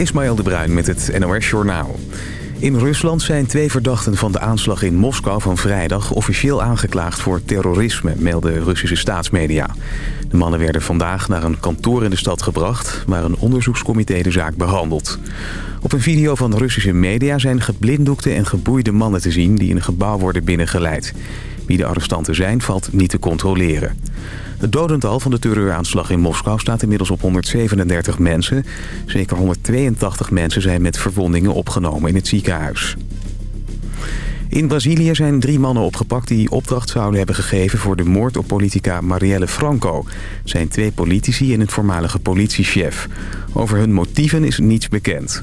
Ismaël de Bruin met het NOS Journaal. In Rusland zijn twee verdachten van de aanslag in Moskou van vrijdag... officieel aangeklaagd voor terrorisme, melden Russische staatsmedia. De mannen werden vandaag naar een kantoor in de stad gebracht... waar een onderzoekscomité de zaak behandelt. Op een video van Russische media zijn geblinddoekte en geboeide mannen te zien... die in een gebouw worden binnengeleid. Wie de arrestanten zijn, valt niet te controleren. Het dodental van de terreuraanslag in Moskou staat inmiddels op 137 mensen. Zeker 182 mensen zijn met verwondingen opgenomen in het ziekenhuis. In Brazilië zijn drie mannen opgepakt die opdracht zouden hebben gegeven voor de moord op politica Marielle Franco. zijn twee politici en een voormalige politiechef. Over hun motieven is niets bekend.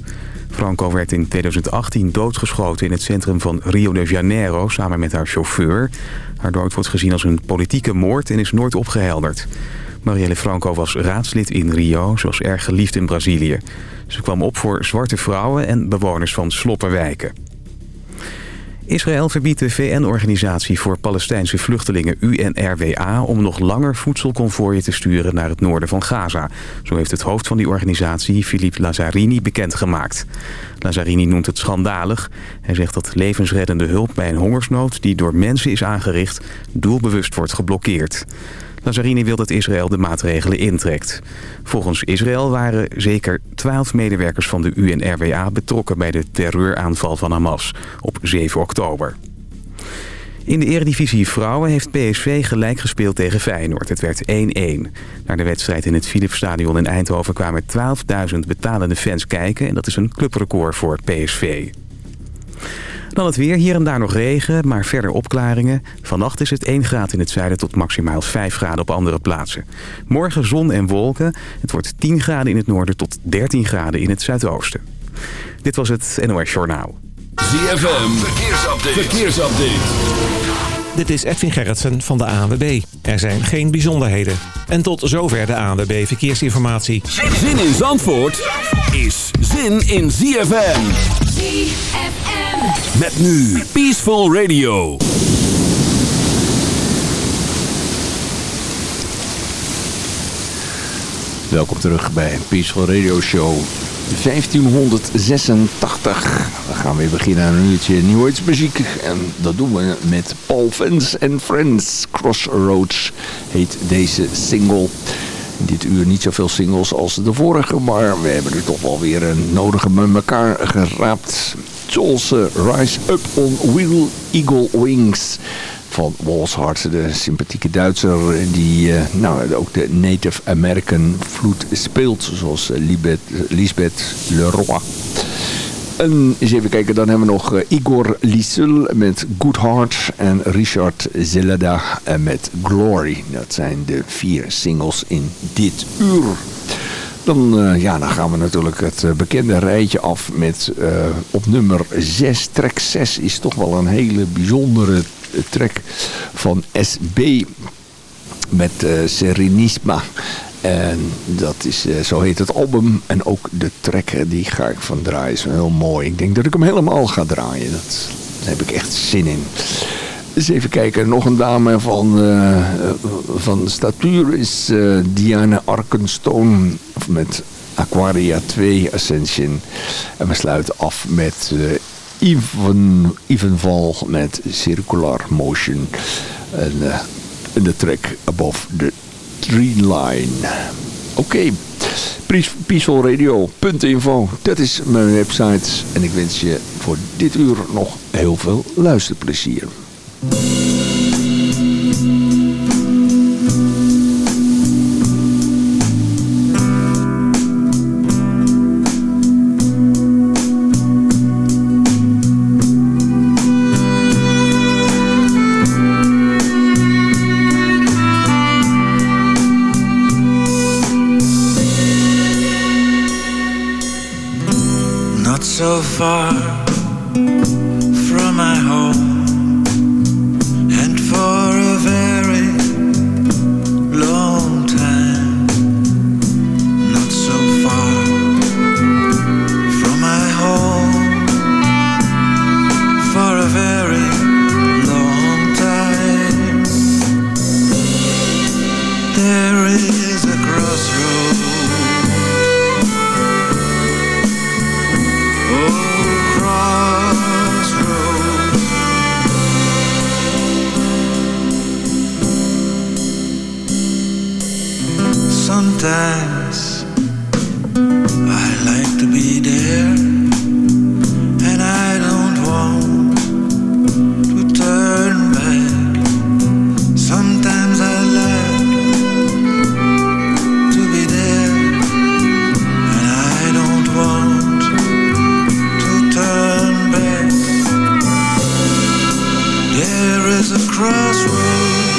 Franco werd in 2018 doodgeschoten in het centrum van Rio de Janeiro samen met haar chauffeur. Haar dood wordt gezien als een politieke moord en is nooit opgehelderd. Marielle Franco was raadslid in Rio, zoals erg geliefd in Brazilië. Ze kwam op voor zwarte vrouwen en bewoners van sloppenwijken. Israël verbiedt de VN-organisatie voor Palestijnse vluchtelingen UNRWA... om nog langer voedselconvooien te sturen naar het noorden van Gaza. Zo heeft het hoofd van die organisatie, Philippe Lazzarini, bekendgemaakt. Lazzarini noemt het schandalig. Hij zegt dat levensreddende hulp bij een hongersnood... die door mensen is aangericht, doelbewust wordt geblokkeerd. Nazarini wil dat Israël de maatregelen intrekt. Volgens Israël waren zeker twaalf medewerkers van de UNRWA betrokken bij de terreuraanval van Hamas op 7 oktober. In de eredivisie vrouwen heeft PSV gelijk gespeeld tegen Feyenoord. Het werd 1-1. Naar de wedstrijd in het Philipsstadion in Eindhoven kwamen 12.000 betalende fans kijken... en dat is een clubrecord voor PSV. Dan het weer, hier en daar nog regen, maar verder opklaringen. Vannacht is het 1 graad in het zuiden tot maximaal 5 graden op andere plaatsen. Morgen zon en wolken. Het wordt 10 graden in het noorden tot 13 graden in het zuidoosten. Dit was het NOS Journaal. ZFM, verkeersupdate. verkeersupdate. Dit is Edwin Gerritsen van de ANWB. Er zijn geen bijzonderheden. En tot zover de ANWB Verkeersinformatie. Zin in Zandvoort is zin in ZFM. ZFM. Met nu Peaceful Radio. Welkom terug bij Peaceful Radio Show 1586. We gaan weer beginnen aan een uurtje muziek. En dat doen we met Paul Vance and Friends. Crossroads heet deze single. Dit uur niet zoveel singles als de vorige, maar we hebben er toch wel weer een nodige met elkaar geraapt. Zoals Rise Up on Wheel Eagle Wings van Walshart, de sympathieke Duitser die uh, nou, ook de Native American vloed speelt, zoals Lisbeth, Lisbeth Leroy. En eens even kijken, dan hebben we nog Igor Liesel met Good Heart en Richard Zelada met Glory. Dat zijn de vier singles in dit uur. Dan, uh, ja, dan gaan we natuurlijk het uh, bekende rijtje af met uh, op nummer 6. Track 6 is toch wel een hele bijzondere track van SB met Serenisma. En dat is, zo heet het album. En ook de track, die ga ik van draaien. Is heel mooi. Ik denk dat ik hem helemaal ga draaien. Dat, daar heb ik echt zin in. Eens even kijken, nog een dame van, uh, van statuur is uh, Diana Arkenstone met Aquaria 2 Ascension. En we sluiten af met uh, Even, Evenval met Circular Motion. En de track Above the Tree Line. Oké, okay. peacefulradio.info. Dat is mijn website. En ik wens je voor dit uur nog heel veel luisterplezier. Thank you. There is a crossroad.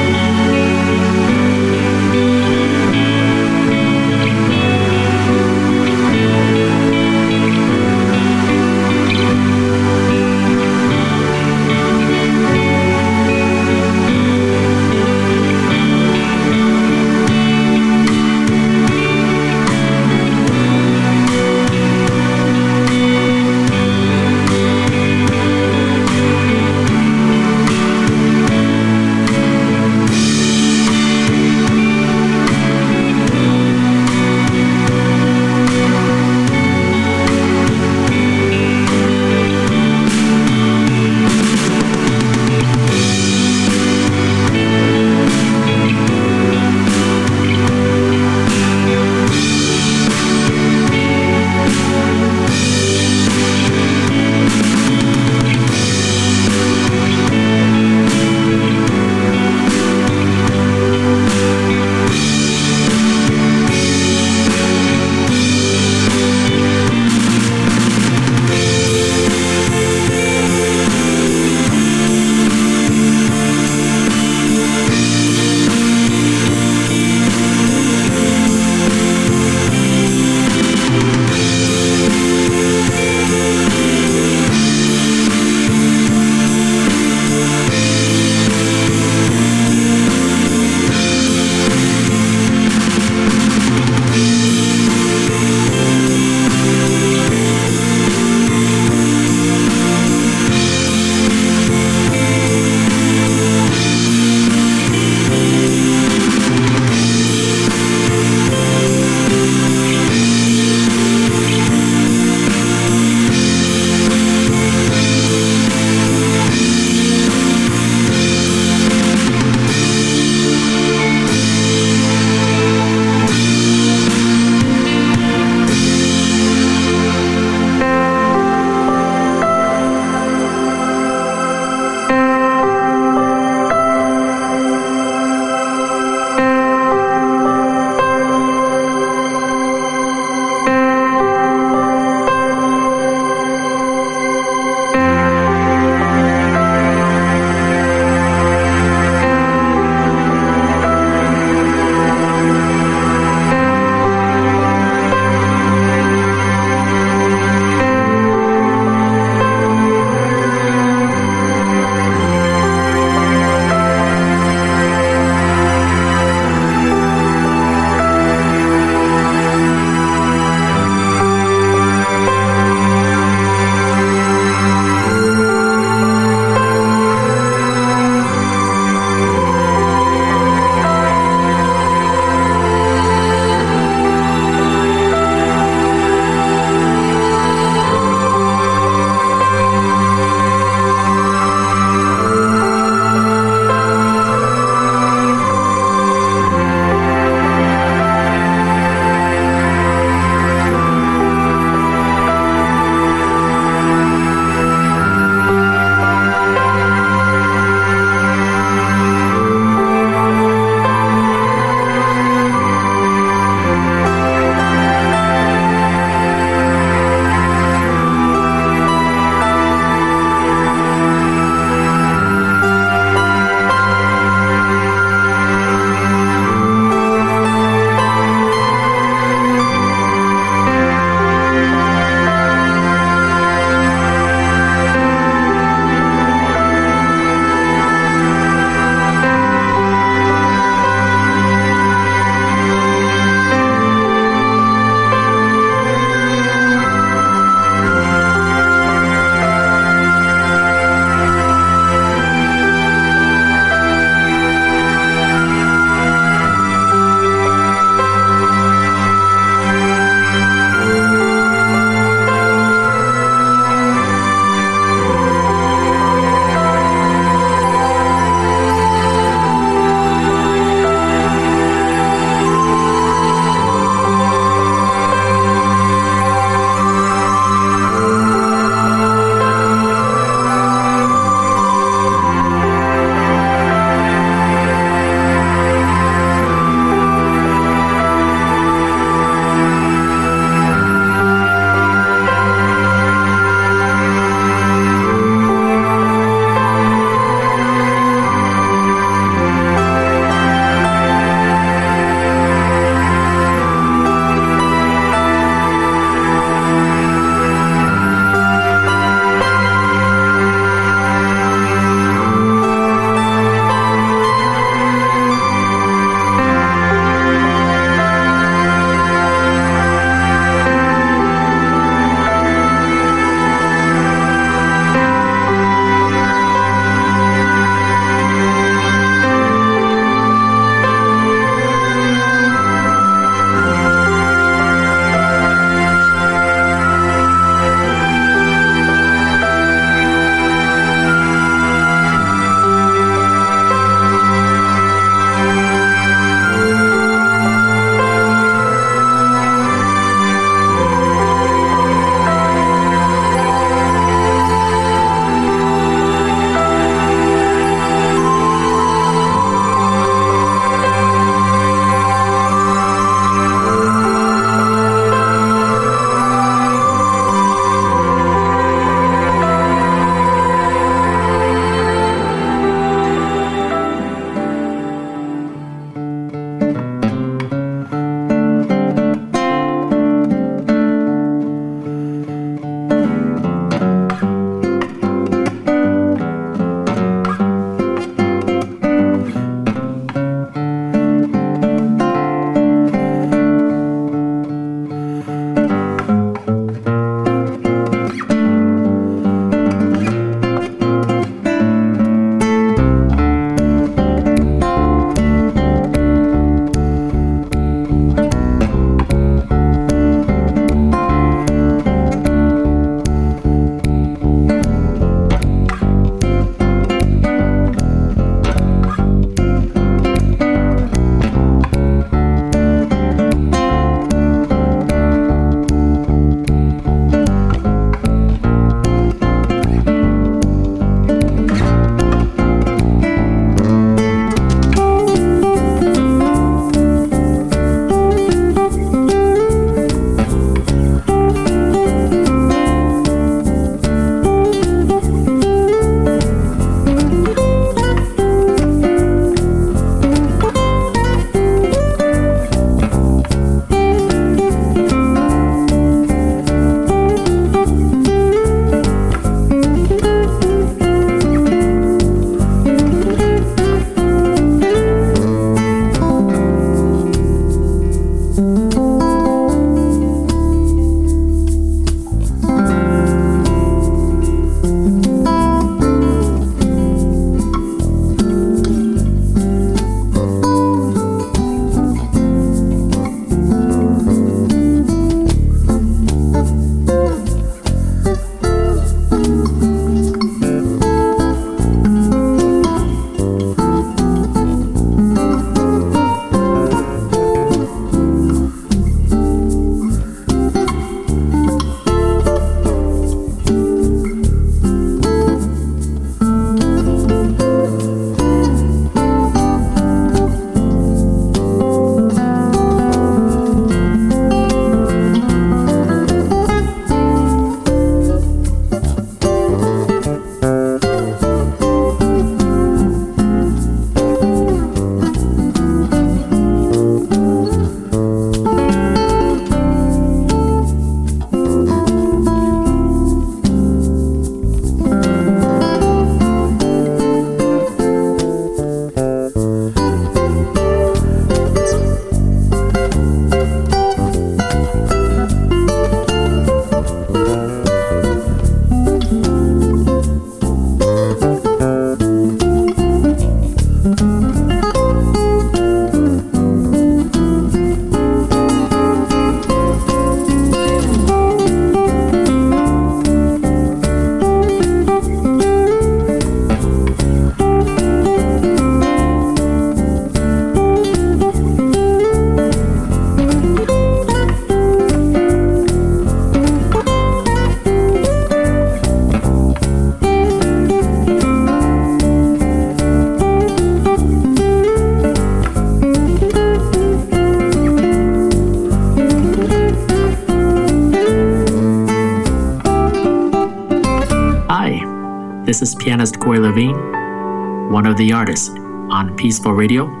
The Artist on Peaceful Radio.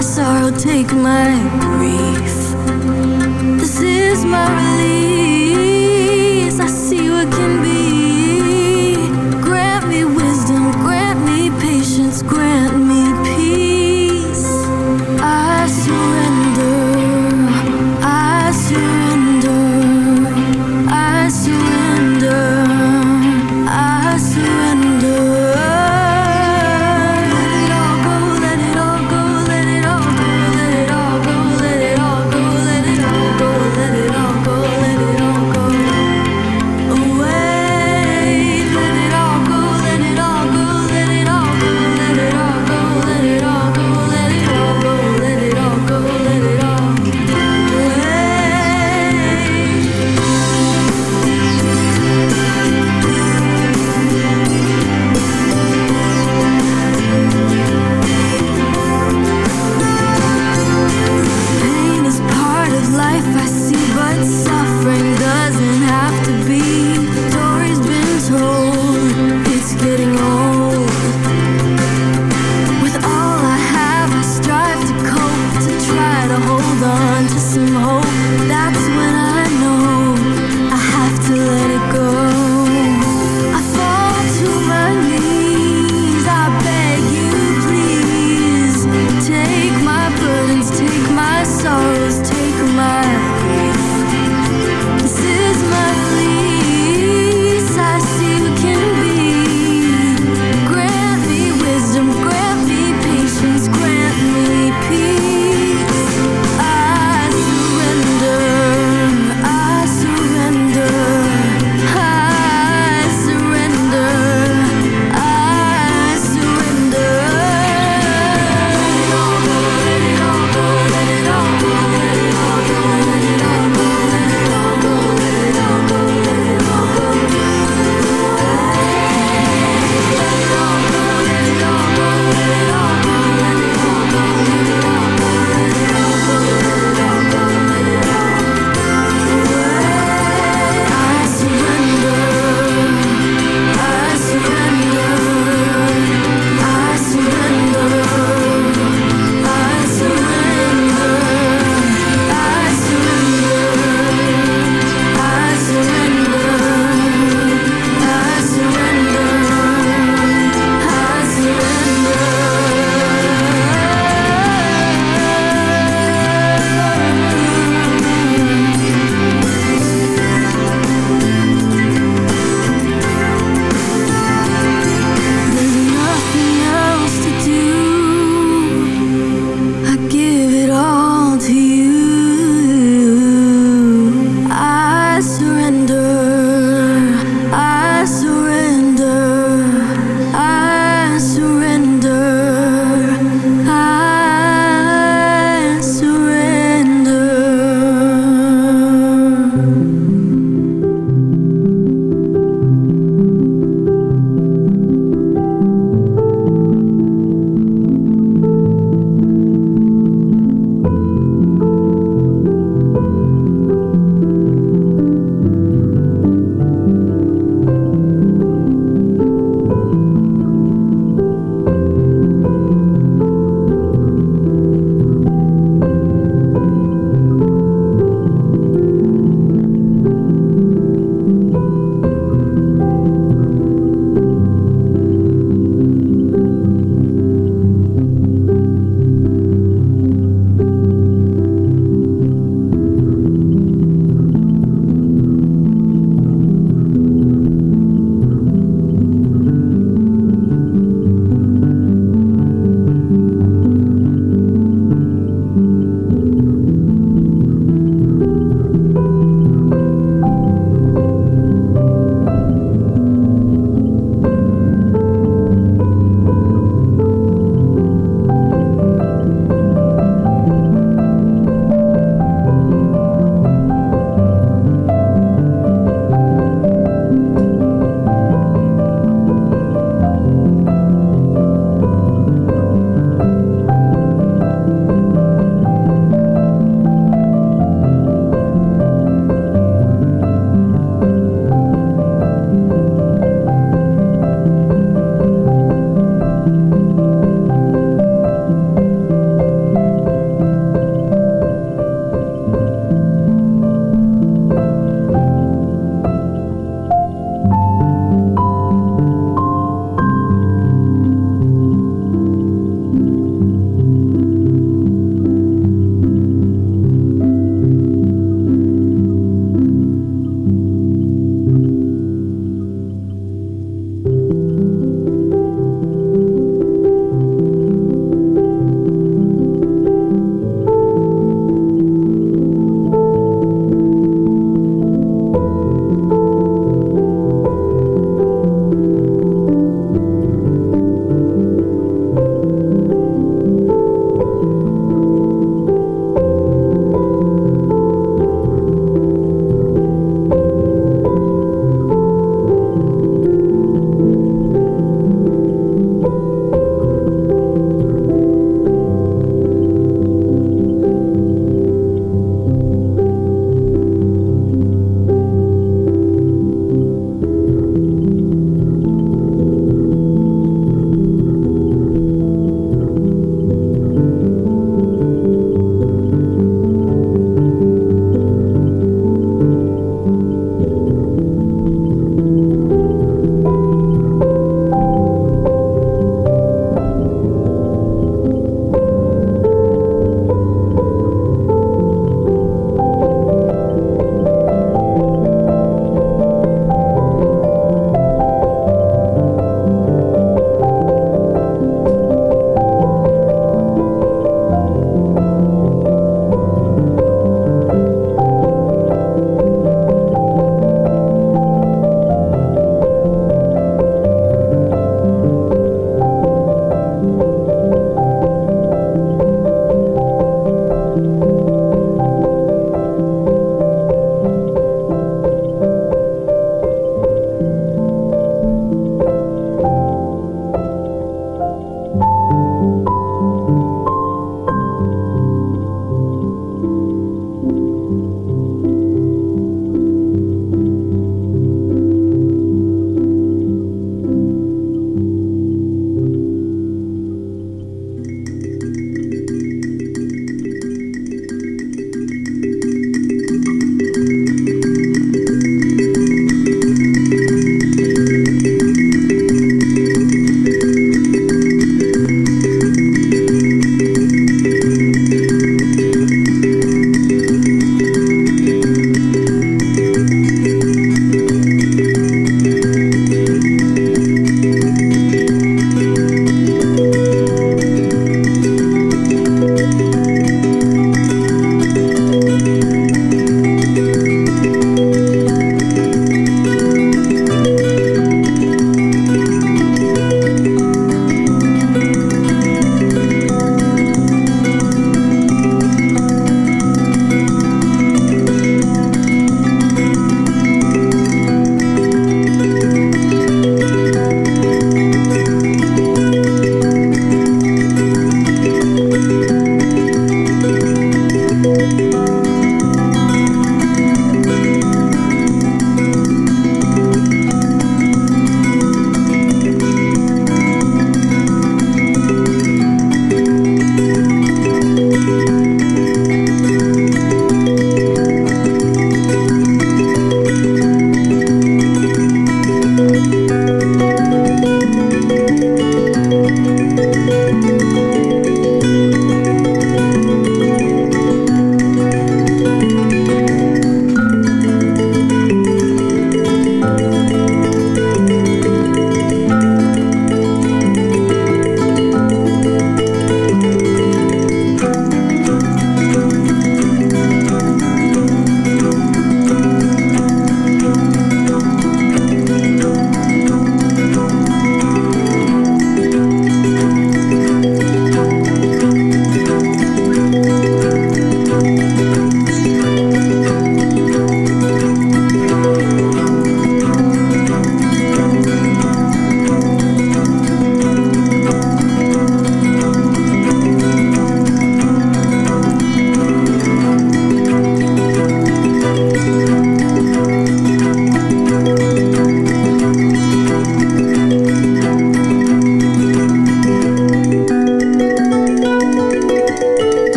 my sorrow, take my grief. This is my relief.